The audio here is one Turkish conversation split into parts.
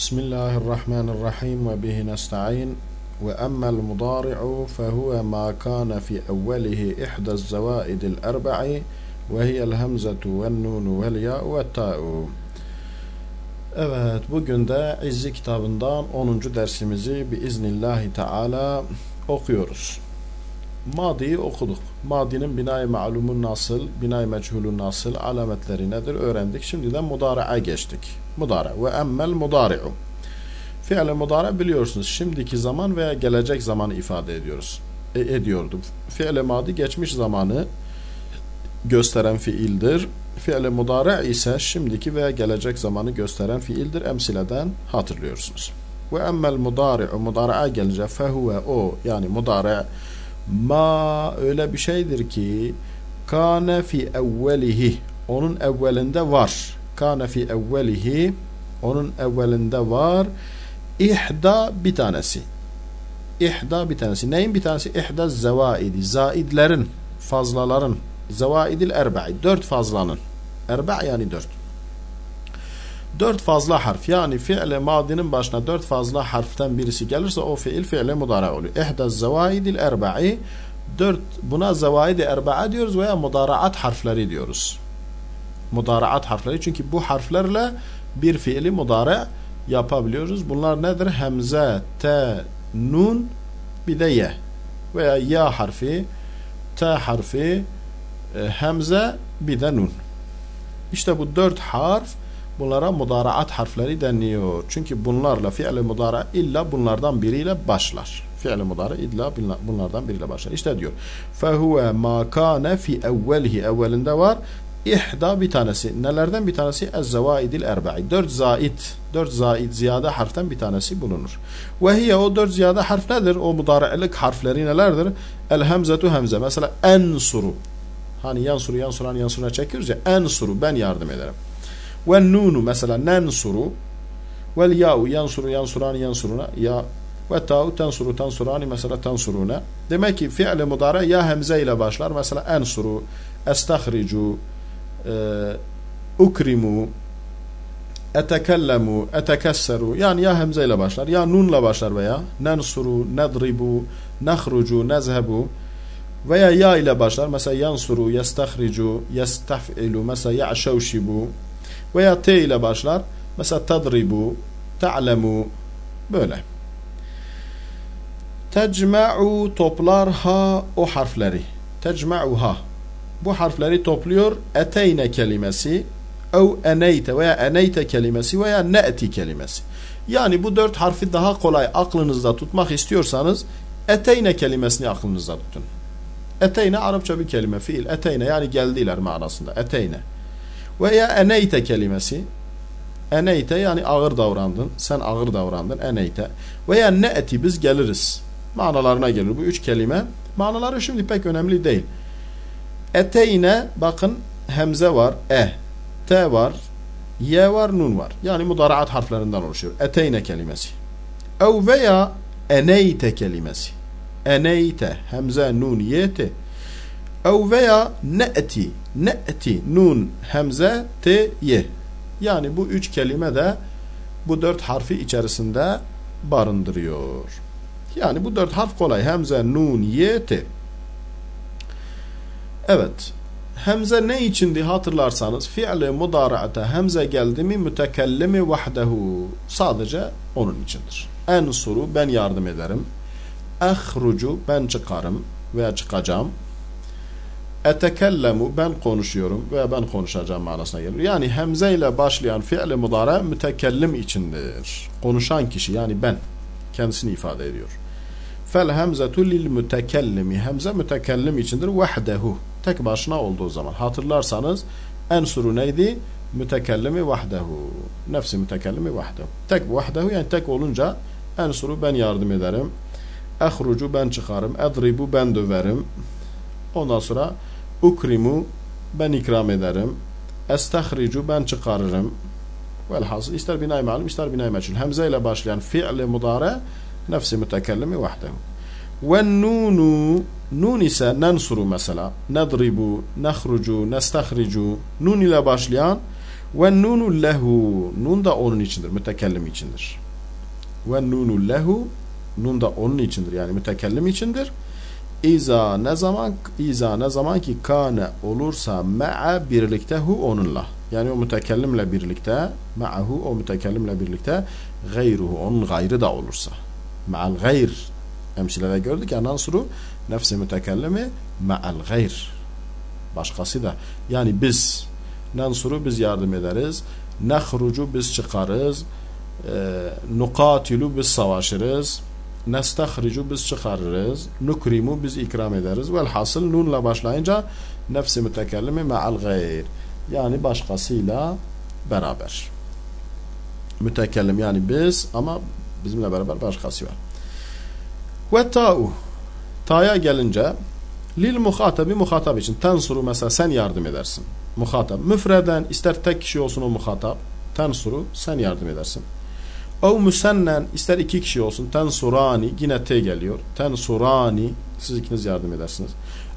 بسم الله الرحمن الرحيم وبه نستعين وأما المضارع فهو ما كان في أوله إحدى الزوائد الأربع وهي الهمزة والنون والياء والتاء Evet, bugün de İzzi kitabından 10. dersimizi biiznillahi teala okuyoruz. Madi'yi okuduk. Madi'nin binay malumun nasıl, binay meçhulun nasıl, alametleri nedir öğrendik. Şimdi de mudari'a geçtik. Mudari ve emmel mudari'u. Fi'le mudari biliyorsunuz şimdiki zaman veya gelecek zamanı ifade ediyoruz. E, ediyordu. Fi'le madi geçmiş zamanı gösteren fiildir. Fi'le mudari ise şimdiki veya gelecek zamanı gösteren fiildir. Emsileden hatırlıyorsunuz. Ve emmel mudari'u mudari'a gelince fehuve o yani mudari' ma öyle bir şeydir ki kâne fi evvelihi onun evvelinde var. Kâne fi evvelihi onun evvelinde var. İhda bir tanesi. İhda bir tanesi. Neyin bir tanesi? İhda zevaidi. Zaidlerin, fazlaların. Zevaidil erba'i. Dört fazlanın. Erba' yani dört. Dört fazla harf. Yani fi'le madinin başına dört fazla harften birisi gelirse o fiil fi'le mudara oluyor. İhda zevaidil erba'i. Dört, buna zevaidi erba'a diyoruz veya mudaraat harfleri diyoruz. Mudaraat harfleri. Çünkü bu harflerle bir fiili mudara yapabiliyoruz. Bunlar nedir? Hemze, te, nun bir de ye. Veya ya harfi, te harfi, e, hemze bir de nun. İşte bu dört harf bunlara mudaraat harfleri deniyor. Çünkü bunlarla fiil mudara illa bunlardan biriyle başlar. Fiil mudara illa bunlardan biriyle başlar. İşte diyor. Fehuve ma kana fi evvelihi evvelinde var. İhda bir tanesi. Nelerden bir tanesi? Ez-zevaidil. Dört zaid. Dört zaid ziyade harften bir tanesi bulunur. Ve hiye o dört ziyade harf nedir? O mudare'lik harfleri nelerdir? El hemzetu hemze. Mesela ensuru. Hani yansuru yansuran yansuruna çekiyoruz ya. Ensuru. Ben yardım ederim. Ve nunu mesela nensuru. Vel ya'u yansuru yansuran yansuruna. Ya ve ta'u tensuru tensurani mesela tensuruna. Demek ki fi'li mudare ya hemze ile başlar. Mesela ensuru, estahricu, ukrimu, etekellemu, etekesseru yani ya hemze ile başlar ya nunla başlar veya nensuru, nedribu, nahrucu, nezhebu veya ya ile başlar mesela yansuru, yestahricu, yestaf'ilu mesela ya'şevşibu veya t ile başlar mesela tadribu, ta'lemu böyle. Tecma'u toplarha o harfleri. Tecma'uha bu harfleri topluyor. Eteyne kelimesi ev eneyte veya eneyte kelimesi veya ne'ti kelimesi. Yani bu dört harfi daha kolay aklınızda tutmak istiyorsanız eteyne kelimesini aklınızda tutun. Eteyne Arapça bir kelime, fiil. Eteyne yani geldiler manasında. Eteyne. Veya eneyte kelimesi. Eneyte yani ağır davrandın. Sen ağır davrandın. Eneyte. Veya ne'ti biz geliriz. Manalarına gelir. Bu üç kelime. Manaları şimdi pek önemli değil. Eteyne bakın hemze var, e, t var, y var, nun var. Yani mudaraat harflerinden oluşuyor. Eteyne kelimesi. Ev veya eneyte kelimesi. Eneyte, hemze, nun, y, t. Ev veya ne'ti, ne'ti, nun, hemze, t, y. Yani bu üç kelime de bu dört harfi içerisinde barındırıyor. Yani bu dört harf kolay. Hemze, nun, y, t. Evet. Hemze ne içindi hatırlarsanız fiili mudara'ata hemze geldi mi mütekellimi vahdehu sadece onun içindir. Ensuru ben yardım ederim. Ehrucu ben çıkarım veya çıkacağım. Etekellemu ben konuşuyorum veya ben konuşacağım manasına gelir. Yani hemze ile başlayan fiili mudara mütekellim içindir. Konuşan kişi yani ben kendisini ifade ediyor. Fel hemzetu lil mütekellimi. Hemze mütekellim içindir. Vahdehu. Tek başına olduğu zaman. Hatırlarsanız ensuru neydi? Mütekellimi vahdehu. Nefsi mütekellimi vahdehu. Tek vahdehu yani tek olunca ensuru ben yardım ederim. Ehrucu ben çıkarım. Edribu ben döverim. Ondan sonra ukrimu ben ikram ederim. Estahricu ben çıkarırım. Velhasıl ister binay malum ister binay meçhul. Hemze ile başlayan fi'li mudare nefsi mütekellimi vahdehu. Ve nunu nun ise nensuru mesela nedribu, nehrucu, nestahricu nun ile başlayan Ve nunu lehu. Nun da onun içindir. Mütekellim içindir. Ve nunu lehu. Nun da onun içindir. Yani mütekellim içindir. İza ne zaman iza ne zaman ki kane olursa ma'a birlikte hu onunla. Yani o mütekellimle birlikte ma'ahu o mütekellimle birlikte gayruhu onun gayrı da olursa. Ma'al gayr emsilede gördük ya nansuru nefsi mütekellimi ma'al gayr. Başkası da. Yani biz nansuru biz yardım ederiz. Nehrucu biz çıkarız. E, nukatilu biz savaşırız nestahricu biz çıkarırız. Nukrimu biz ikram ederiz. Velhasıl nunla başlayınca nefsi mütekellimi me'al gayr. Yani başkasıyla beraber. Mütekellim yani biz ama bizimle beraber başkası var. Ve ta'u ta'ya gelince lil muhatabi muhatap için tensuru mesela sen yardım edersin. Muhatap. Müfreden ister tek kişi olsun o muhatap. Tensuru sen yardım edersin. Ev müsennen ister iki kişi olsun tensurani yine T geliyor. Tensurani siz ikiniz yardım edersiniz.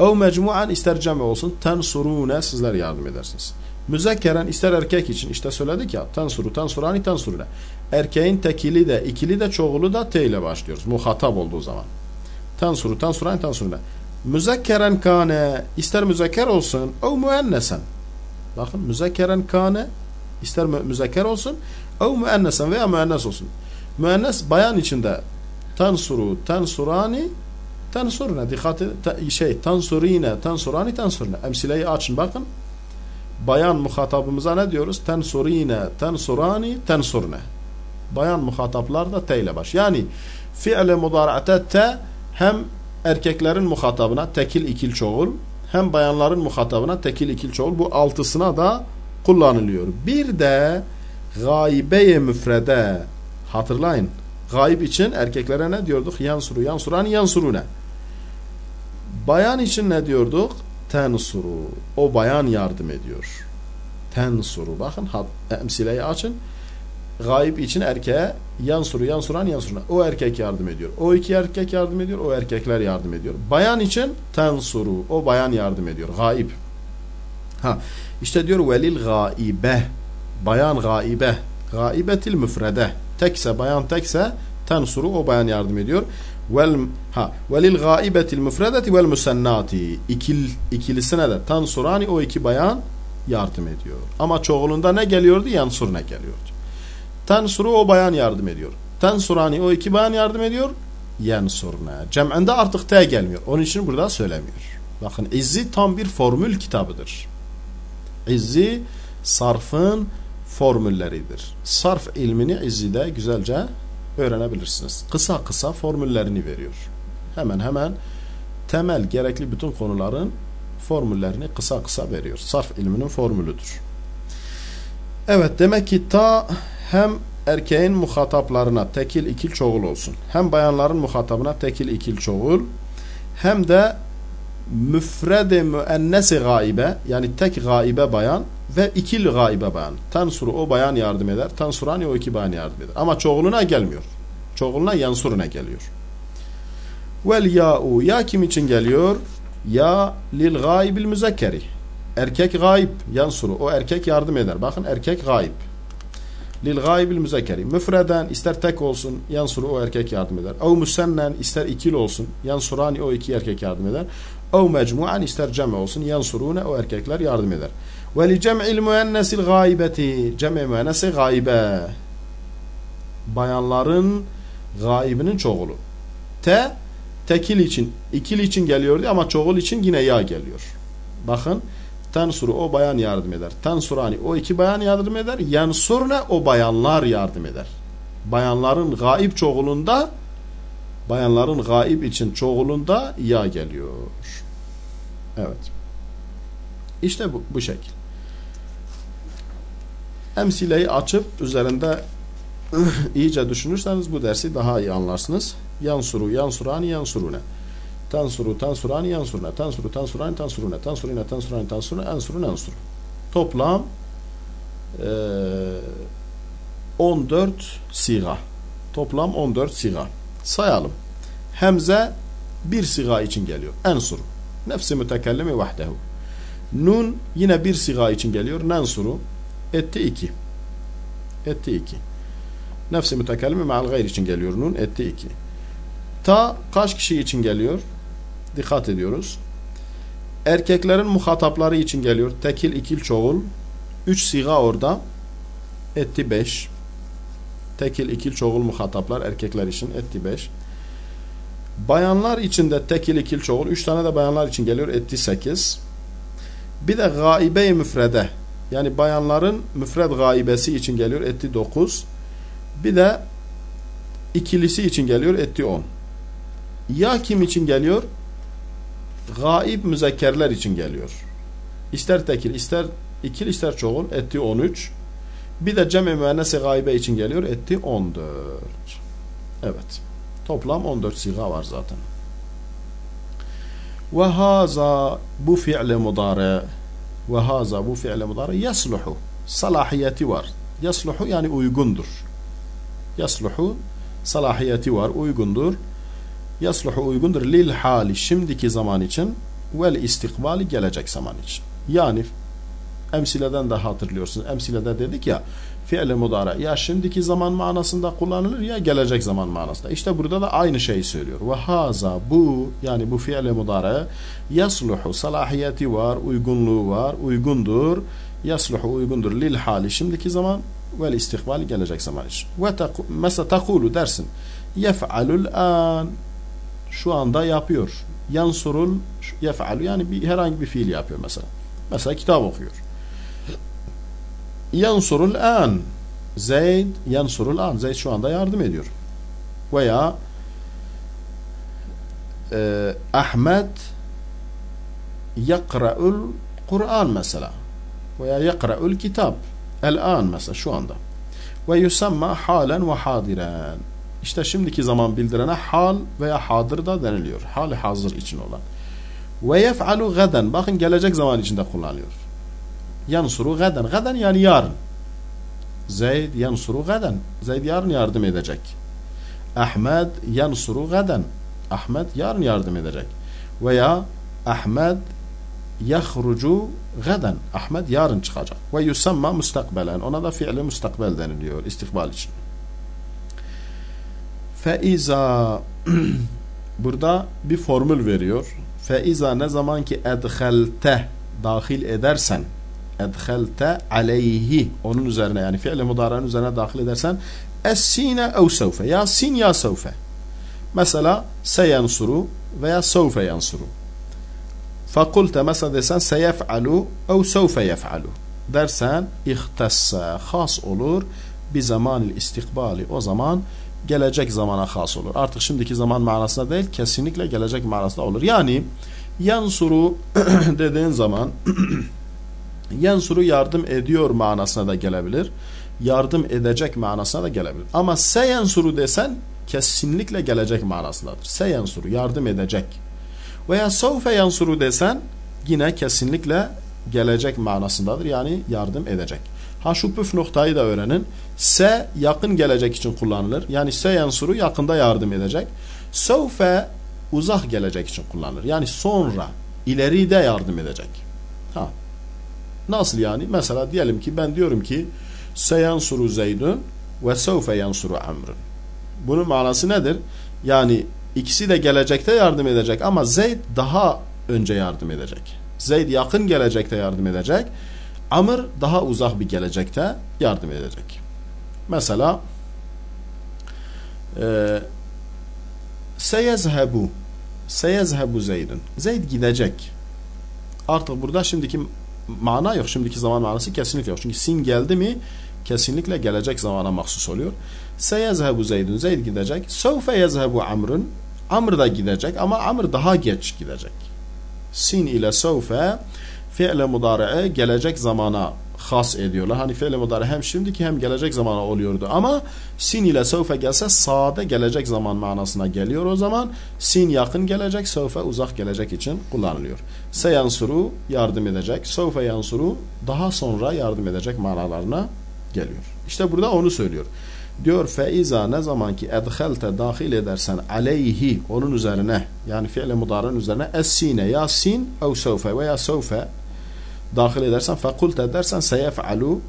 Ev mecmuan ister cem olsun tensurune sizler yardım edersiniz. Müzekkeren ister erkek için işte söyledik ya tensuru tensurani tensurune. Erkeğin tekili de ikili de çoğulu da T ile başlıyoruz. Muhatap olduğu zaman. Tensuru tensurani tensurune. Müzekkeren kane ister müzekker olsun ev müennesen. Bakın müzekkeren kane ister müzekker olsun ev müennesen veya müennes olsun. Müennes bayan içinde tansuru, tansurani, tansurne. Dikkat edin. Şey, tansurine, tansurani, tansurne. Emsileyi açın bakın. Bayan muhatabımıza ne diyoruz? Tansurine, tansurani, tansurne. Bayan muhataplar da T ile baş. Yani fiile mudara'ate te hem erkeklerin muhatabına tekil ikil çoğul hem bayanların muhatabına tekil ikil çoğul bu altısına da kullanılıyor. Bir de gaibeye müfrede hatırlayın. Gaib için erkeklere ne diyorduk? Yansuru, yansuran, yansurune. Bayan için ne diyorduk? Tensuru. O bayan yardım ediyor. Tensuru. Bakın emsileyi açın. Gaib için erkeğe yansuru, yansuran, yansuruna. O erkek yardım ediyor. O iki erkek yardım ediyor. O erkekler yardım ediyor. Bayan için tensuru. O bayan yardım ediyor. Gaib. Ha, işte diyor velil gaibe bayan gaibe gaibetil müfrede tekse bayan tekse tensuru o bayan yardım ediyor. Vel ha velil gaibetil müfredeti vel musennati ikil ikilisine de tansurani o iki bayan yardım ediyor. Ama çoğulunda ne geliyordu? Yansur ne geliyordu? Tensuru o bayan yardım ediyor. Tensurani o iki bayan yardım ediyor. Yansurne cem'inde artık T gelmiyor. Onun için burada söylemiyor. Bakın izzi tam bir formül kitabıdır izzi sarfın formülleridir. Sarf ilmini İzzi'de güzelce öğrenebilirsiniz. Kısa kısa formüllerini veriyor. Hemen hemen temel gerekli bütün konuların formüllerini kısa kısa veriyor. Sarf ilminin formülüdür. Evet demek ki ta hem erkeğin muhataplarına tekil ikil çoğul olsun. Hem bayanların muhatabına tekil ikil çoğul hem de müfrede müennesi gaibe yani tek gaibe bayan ve ikil gaibe bayan. Tansuru o bayan yardım eder. Tansurani o iki bayan yardım eder. Ama çoğuluna gelmiyor. Çoğuluna yansuruna geliyor. Vel ya'u ya kim için geliyor? Ya lil gaibil müzekkeri. Erkek gaib yansuru. O erkek yardım eder. Bakın erkek gaib. Lil gaibil müzekkeri. Müfreden ister tek olsun yansuru o erkek yardım eder. Ev müsennen ister ikil olsun yansurani o iki erkek yardım eder. Ev mecmuan ister cem olsun yansurune o erkekler yardım eder. Ve li cem'il müennesil gaibeti. Cem'i müennesi gaibe. Bayanların gaibinin çoğulu. Te tekil için, ikil için geliyordu ama çoğul için yine ya geliyor. Bakın tensuru o bayan yardım eder. Tensurani o iki bayan yardım eder. Yansurne o bayanlar yardım eder. Bayanların gaib çoğulunda bayanların gaib için çoğulunda ya geliyor. Evet. İşte bu, bu şekil. Emsileyi açıp üzerinde iyice düşünürseniz bu dersi daha iyi anlarsınız. Yansuru, yansurani, yansurune. Tansuru, tansurani, yansurune. Tansuru, tansurani, tansurune. Tansurine, tansurani, tansurune. Ensuru, ensuru. Toplam e, 14 siga. Toplam 14 siga. Sayalım. Hemze bir siga için geliyor. Ensuru. Nefsi mütekellimi vahdehu. Nun yine bir siga için geliyor. Nensuru. Etti iki. Etti iki. Nefsi mütekellimi ma'al gayr için geliyor nun. Etti iki. Ta kaç kişi için geliyor? Dikkat ediyoruz. Erkeklerin muhatapları için geliyor. Tekil, ikil, çoğul. Üç siga orada. Etti beş. Tekil, ikil, çoğul muhataplar erkekler için etti beş. Bayanlar için de tekil, ikil, çoğul. Üç tane de bayanlar için geliyor. Etti sekiz. Bir de gaibe-i müfrede. Yani bayanların müfred gaibesi için geliyor. Etti dokuz. Bir de ikilisi için geliyor. Etti on. Ya kim için geliyor? Gaib müzekkerler için geliyor. İster tekil, ister ikil, ister çoğul. Etti 13. Bir de cem-i müennesi gaibe için geliyor. Etti 14. Evet. Toplam 14 siga var zaten. Ve haza bu fi'le mudare ve haza bu fi'le mudare yasluhu. Salahiyeti var. Yasluhu yani uygundur. Yasluhu salahiyeti var, uygundur. Yasluhu uygundur lil hali şimdiki zaman için vel istikbali gelecek zaman için. Yani emsileden de hatırlıyorsunuz. Emsilede dedik ya fiil mudara ya şimdiki zaman manasında kullanılır ya gelecek zaman manasında. İşte burada da aynı şeyi söylüyor. Ve haza bu yani bu fiil mudara yasluhu salahiyeti var, uygunluğu var, uygundur. Yasluhu uygundur lil hali şimdiki zaman vel istikbali gelecek zaman için. Ve mesela takulu dersin yef'alul an şu anda yapıyor. Yansurul yef'alu yani bir, herhangi bir fiil yapıyor mesela. Mesela kitap okuyor. Yansurul an Zeyd yansurul an Zeyd şu anda yardım ediyor. Veya e, Ahmet yakra'ul Kur'an mesela. Veya yakra'ul kitap. El an mesela şu anda. Ve yusamma halen ve hadiren. İşte şimdiki zaman bildirene hal veya hadır da deniliyor. Hal hazır için olan. Ve yef'alu gaden. Bakın gelecek zaman içinde kullanılıyor. Yansuru gaden. Gaden yani yarın. Zeyd yansuru gaden. Zeyd yarın yardım edecek. Ahmet yansuru gaden. Ahmet yarın yardım edecek. Veya Ahmet yahrucu gaden. Ahmet yarın çıkacak. Ve yusamma mustakbelen. Ona da fiili mustakbel deniliyor. istikbal için. Feiza burada bir formül veriyor. Feiza ne zaman ki edhelte dahil edersen edhelte aleyhi onun üzerine yani fiil mudaranın üzerine dahil edersen es-sine ev sevfe ya sin ya sevfe. Mesela seyansuru veya sevfe yansuru. Fakulte mesela desen seyef'alu ev sevfe yef'alu. Dersen ihtessa has olur bir zamanil istikbali o zaman gelecek zamana has olur. Artık şimdiki zaman manasında değil, kesinlikle gelecek manasında olur. Yani yansuru dediğin zaman yansuru yardım ediyor manasına da gelebilir. Yardım edecek manasına da gelebilir. Ama seyansuru desen kesinlikle gelecek manasındadır. Seyansuru yardım edecek. Veya savfe yansuru desen yine kesinlikle gelecek manasındadır. Yani yardım edecek. Ha şu püf noktayı da öğrenin. Se yakın gelecek için kullanılır. Yani se yansuru yakında yardım edecek. Sevfe uzak gelecek için kullanılır. Yani sonra, ileride yardım edecek. Ha. Nasıl yani? Mesela diyelim ki ben diyorum ki se yansuru zeydun ve sevfe yansuru amrun. Bunun manası nedir? Yani ikisi de gelecekte yardım edecek ama Zeyd daha önce yardım edecek. Zeyd yakın gelecekte yardım edecek. Amr daha uzak bir gelecekte yardım edecek. Mesela e, seyezhebu seyezhebu Zeyd'in Zeyd gidecek. Artık burada şimdiki mana yok. Şimdiki zaman manası kesinlikle yok. Çünkü sin geldi mi kesinlikle gelecek zamana mahsus oluyor. Seyezhebu Zeyd'in Zeyd gidecek. Sevfe yezhebu Amr'ın Amr da gidecek ama Amr daha geç gidecek. Sin ile sevfe fiile mudari'e gelecek zamana has ediyorlar. Hani fiile mudari hem şimdiki hem gelecek zamana oluyordu. Ama sin ile sevfe gelse sade gelecek zaman manasına geliyor o zaman. Sin yakın gelecek, sevfe uzak gelecek için kullanılıyor. Se yansuru yardım edecek. Sevfe yansuru daha sonra yardım edecek manalarına geliyor. İşte burada onu söylüyor. Diyor feiza ne zaman ki edhelte dahil edersen aleyhi onun üzerine yani fiile mudarın üzerine es-sine ya sin ev sevfe veya sevfe dahil edersen fekulte dersen seyef'alu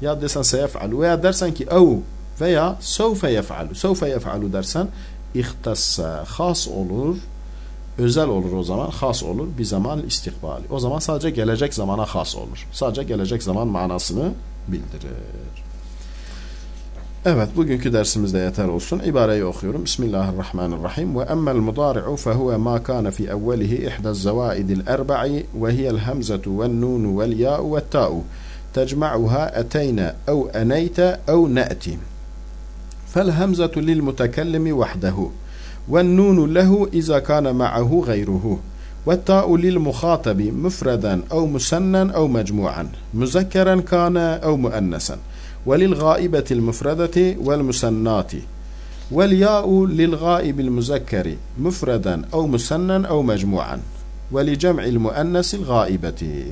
ya desen seyef'alu veya dersen ki ev veya sevfe yef'alu. Sevfe yef'alu dersen ihtassa has olur. Özel olur o zaman. Has olur. Bir zaman istikbali. O zaman sadece gelecek zamana has olur. Sadece gelecek zaman manasını bildirir. Evet bugünkü dersimizde yeter olsun. İbareyi okuyorum. Bismillahirrahmanirrahim. Ve emmel mudari'u fehuve ma kana fi evvelihi ihda zavaidil erba'i ve hiyel hamzetu vel nunu vel ya'u ve ta'u. تجمعها أتينا أو أنيت أو نأتي فالهمزة للمتكلم وحده والنون له إذا كان معه غيره والتاء للمخاطب مفردا أو مسنا أو مجموعا مذكرا كان أو مؤنثا وللغائبة المفردة والمسنات. والياء للغائب المذكر مفردا أو مسنا أو مجموعا. ولجمع المؤنث الغائبة.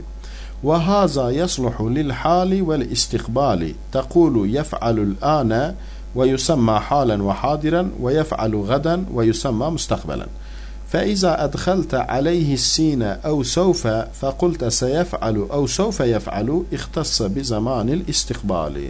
وهذا يصلح للحال والاستقبال. تقول يفعل الآن ويسمى حالا وحاضرا ويفعل غدا ويسمى مستقبلا. فإذا أدخلت عليه السين أو سوف فقلت سيفعل أو سوف يفعل اختص بزمان الاستقبال.